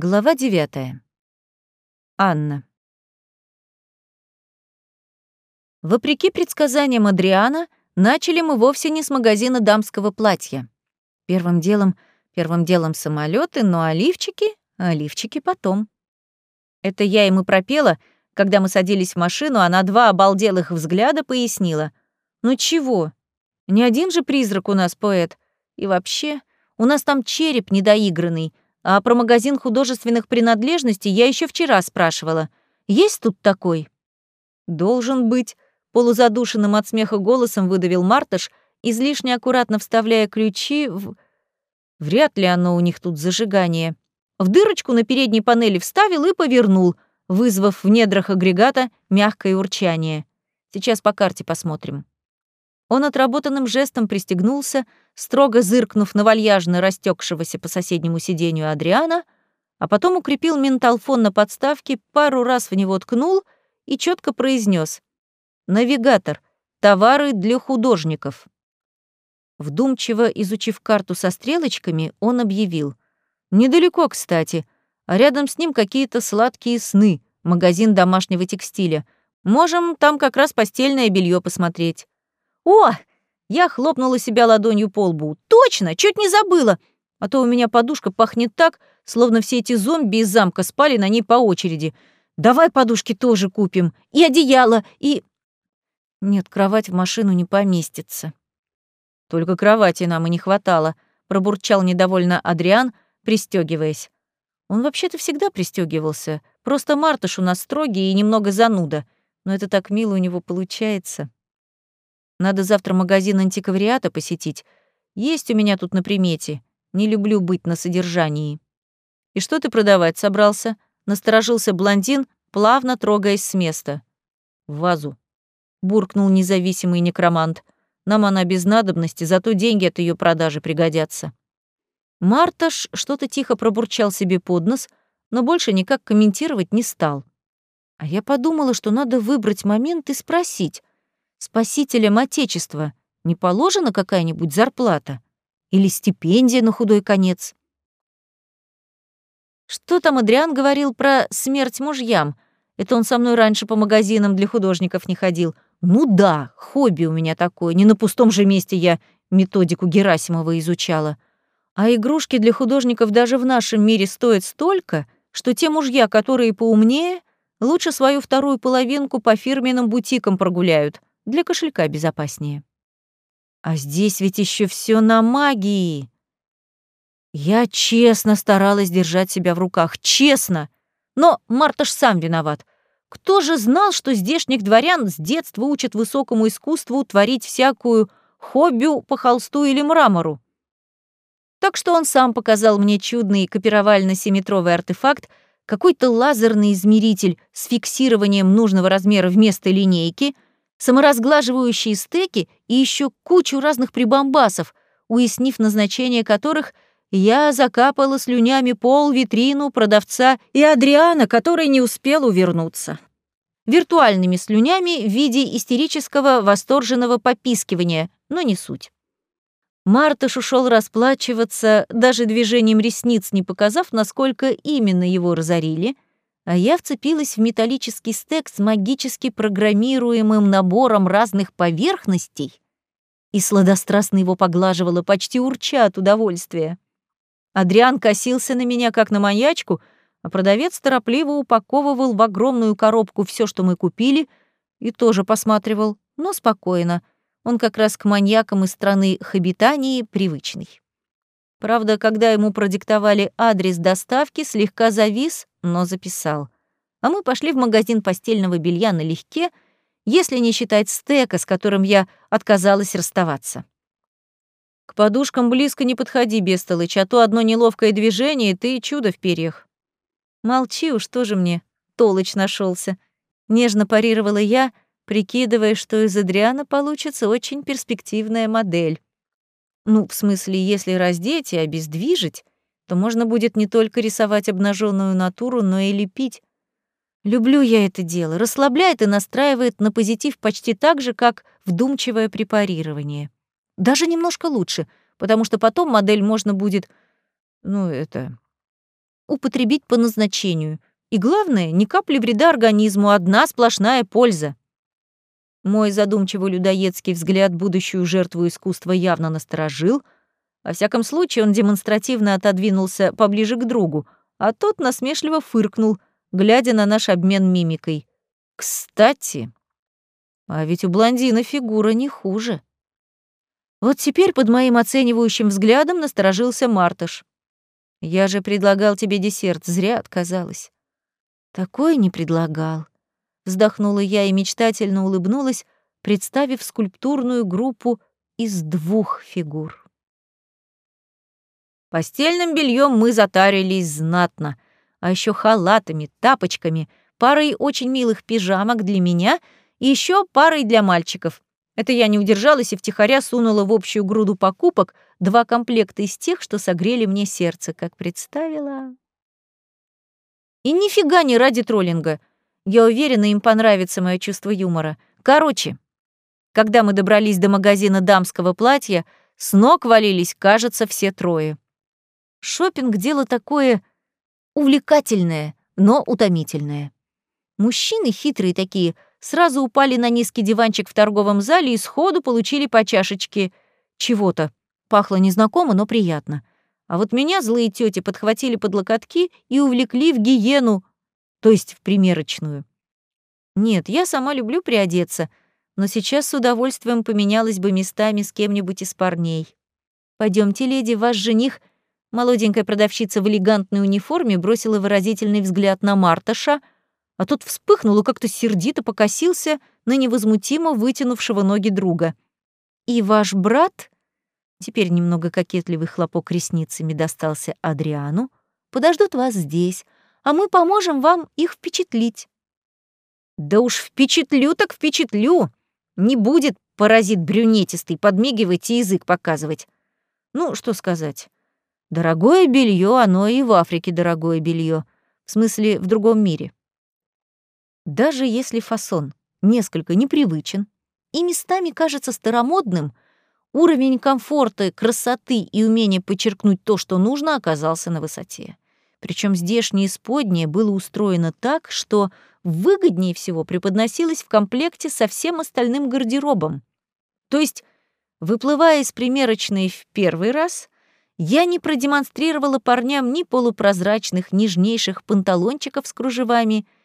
Глава 9. Анна. Вопреки предсказаниям Адриана, начали мы вовсе не с магазина дамского платья. Первым делом, первым делом самолеты, но оливчики, оливчики потом. Это я ему пропела, когда мы садились в машину, а на два обалделых взгляда пояснила. «Ну чего? Не один же призрак у нас поэт. И вообще, у нас там череп недоигранный, а про магазин художественных принадлежностей я еще вчера спрашивала. Есть тут такой? Должен быть. Полузадушенным от смеха голосом выдавил Мартыш, излишне аккуратно вставляя ключи в... Вряд ли оно у них тут зажигание. В дырочку на передней панели вставил и повернул, вызвав в недрах агрегата мягкое урчание. Сейчас по карте посмотрим. Он отработанным жестом пристегнулся, строго зыркнув на вальяжно растекшегося по соседнему сиденью Адриана, а потом укрепил менталфон на подставке, пару раз в него ткнул и четко произнес: «Навигатор. Товары для художников». Вдумчиво изучив карту со стрелочками, он объявил. «Недалеко, кстати, а рядом с ним какие-то сладкие сны, магазин домашнего текстиля. Можем там как раз постельное белье посмотреть». «О!» Я хлопнула себя ладонью по лбу. «Точно! Чуть не забыла! А то у меня подушка пахнет так, словно все эти зомби из замка спали на ней по очереди. Давай подушки тоже купим. И одеяло, и...» Нет, кровать в машину не поместится. Только кровати нам и не хватало, пробурчал недовольно Адриан, пристегиваясь. Он вообще-то всегда пристегивался. Просто Мартыш у нас строгий и немного зануда. Но это так мило у него получается. Надо завтра магазин антиквариата посетить. Есть у меня тут на примете. Не люблю быть на содержании. И что ты продавать собрался? Насторожился блондин, плавно трогаясь с места. Вазу. Буркнул независимый некромант. Нам она без надобности, зато деньги от ее продажи пригодятся. Марташ что-то тихо пробурчал себе под нос, но больше никак комментировать не стал. А я подумала, что надо выбрать момент и спросить, спасителям Отечества не положена какая-нибудь зарплата? Или стипендия на худой конец? Что там Адриан говорил про смерть мужьям? Это он со мной раньше по магазинам для художников не ходил. Ну да, хобби у меня такое. Не на пустом же месте я методику Герасимова изучала. А игрушки для художников даже в нашем мире стоят столько, что те мужья, которые поумнее, лучше свою вторую половинку по фирменным бутикам прогуляют. Для кошелька безопаснее. А здесь ведь еще все на магии. Я честно старалась держать себя в руках, честно. Но Марта ж сам виноват. Кто же знал, что здешних дворян с детства учат высокому искусству творить всякую хоббю по холсту или мрамору? Так что он сам показал мне чудный копировально-симметровый артефакт, какой-то лазерный измеритель с фиксированием нужного размера вместо линейки — саморазглаживающие стеки и еще кучу разных прибамбасов, уяснив назначение которых, я закапала слюнями пол, витрину, продавца и Адриана, который не успел увернуться. Виртуальными слюнями в виде истерического восторженного попискивания, но не суть. Мартыш ушел расплачиваться, даже движением ресниц не показав, насколько именно его разорили — а я вцепилась в металлический стек с магически программируемым набором разных поверхностей и сладострастно его поглаживала, почти урча от удовольствия. Адриан косился на меня, как на маньячку, а продавец торопливо упаковывал в огромную коробку все, что мы купили, и тоже посматривал, но спокойно. Он как раз к маньякам из страны их обитания привычный. Правда, когда ему продиктовали адрес доставки, слегка завис, но записал. А мы пошли в магазин постельного белья налегке, если не считать стека, с которым я отказалась расставаться. К подушкам близко не подходи, бестолыч, а то одно неловкое движение, и ты чудо в перьях. Молчи уж, тоже мне толыч нашелся. Нежно парировала я, прикидывая, что из Адриана получится очень перспективная модель. Ну, в смысле, если раздеть и обездвижить, то можно будет не только рисовать обнаженную натуру, но и лепить. Люблю я это дело, расслабляет и настраивает на позитив почти так же, как вдумчивое препарирование. Даже немножко лучше, потому что потом модель можно будет, ну, это, употребить по назначению. И главное, ни капли вреда организму, одна сплошная польза. Мой задумчивый людоедский взгляд будущую жертву искусства явно насторожил. Во всяком случае, он демонстративно отодвинулся поближе к другу, а тот насмешливо фыркнул, глядя на наш обмен мимикой. «Кстати, а ведь у блондина фигура не хуже». Вот теперь под моим оценивающим взглядом насторожился Мартыш. «Я же предлагал тебе десерт, зря отказалась». «Такое не предлагал», — вздохнула я и мечтательно улыбнулась, представив скульптурную группу из двух фигур. Постельным бельем мы затарились знатно, а еще халатами, тапочками, парой очень милых пижамок для меня и еще парой для мальчиков. Это я не удержалась и втихаря сунула в общую груду покупок два комплекта из тех, что согрели мне сердце, как представила. И нифига не ради троллинга. Я уверена, им понравится мое чувство юмора. Короче, когда мы добрались до магазина дамского платья, с ног валились, кажется, все трое. Шопинг дело такое увлекательное, но утомительное. Мужчины хитрые такие — сразу упали на низкий диванчик в торговом зале и сходу получили по чашечке чего-то. Пахло незнакомо, но приятно. А вот меня злые тети подхватили под локотки и увлекли в гиену, то есть в примерочную. Нет, я сама люблю приодеться, но сейчас с удовольствием поменялась бы местами с кем-нибудь из парней. Пойдемте, леди, ваш жених, молоденькая продавщица в элегантной униформе, бросила выразительный взгляд на Марташа — а тот вспыхнул и как-то сердито покосился на невозмутимо вытянувшего ноги друга. «И ваш брат?» Теперь немного кокетливый хлопок ресницами достался Адриану. «Подождут вас здесь, а мы поможем вам их впечатлить». «Да уж впечатлю так впечатлю! Не будет паразит брюнетистый подмигивать и язык показывать. Ну, что сказать. Дорогое белье, оно и в Африке дорогое белье, В смысле, в другом мире. Даже если фасон несколько непривычен и местами кажется старомодным, уровень комфорта, красоты и умения подчеркнуть то, что нужно, оказался на высоте. Причем здешнее исподнее было устроено так, что выгоднее всего преподносилось в комплекте со всем остальным гардеробом. То есть, выплывая из примерочной в первый раз, я не продемонстрировала парням ни полупрозрачных нежнейших панталончиков с кружевами —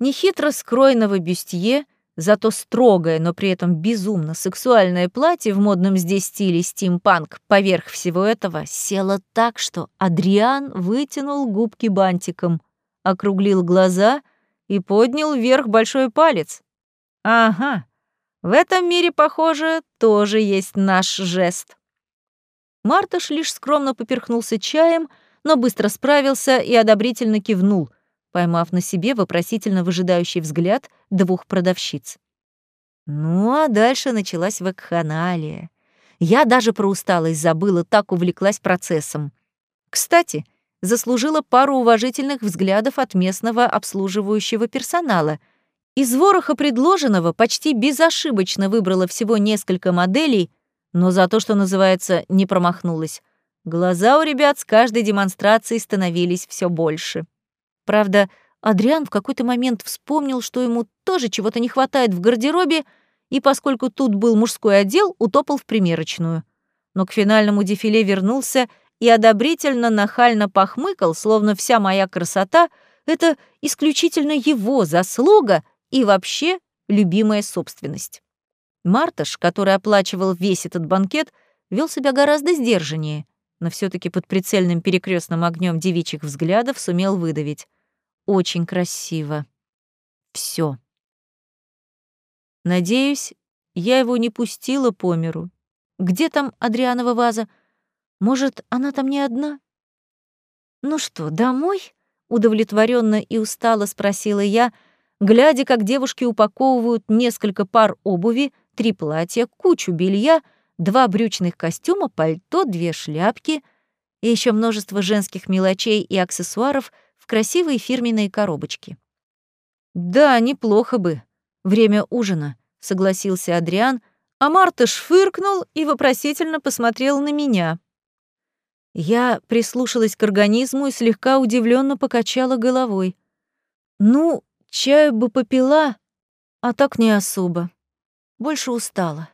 Нехитро скроенного бюстье, зато строгое, но при этом безумно сексуальное платье в модном здесь стиле стимпанк поверх всего этого село так, что Адриан вытянул губки бантиком, округлил глаза и поднял вверх большой палец. Ага, в этом мире, похоже, тоже есть наш жест. Мартыш лишь скромно поперхнулся чаем, но быстро справился и одобрительно кивнул — поймав на себе вопросительно выжидающий взгляд двух продавщиц. Ну, а дальше началась вакханалия. Я даже про усталость забыла, так увлеклась процессом. Кстати, заслужила пару уважительных взглядов от местного обслуживающего персонала. Из вороха предложенного почти безошибочно выбрала всего несколько моделей, но за то, что называется, не промахнулась. Глаза у ребят с каждой демонстрацией становились все больше. Правда, Адриан в какой-то момент вспомнил, что ему тоже чего-то не хватает в гардеробе, и поскольку тут был мужской отдел, утопал в примерочную. Но к финальному дефиле вернулся и одобрительно нахально похмыкал, словно вся моя красота — это исключительно его заслуга и вообще любимая собственность. Марташ, который оплачивал весь этот банкет, вел себя гораздо сдержаннее, но все таки под прицельным перекрестным огнем девичьих взглядов сумел выдавить очень красиво. Все. Надеюсь, я его не пустила по миру. Где там Адрианова ваза? Может, она там не одна? Ну что, домой? Удовлетворенно и устало спросила я, глядя, как девушки упаковывают несколько пар обуви, три платья, кучу белья, два брючных костюма, пальто, две шляпки и еще множество женских мелочей и аксессуаров — красивые фирменные коробочки. «Да, неплохо бы. Время ужина», — согласился Адриан, а Марта шфыркнул и вопросительно посмотрел на меня. Я прислушалась к организму и слегка удивленно покачала головой. Ну, чаю бы попила, а так не особо. Больше устала.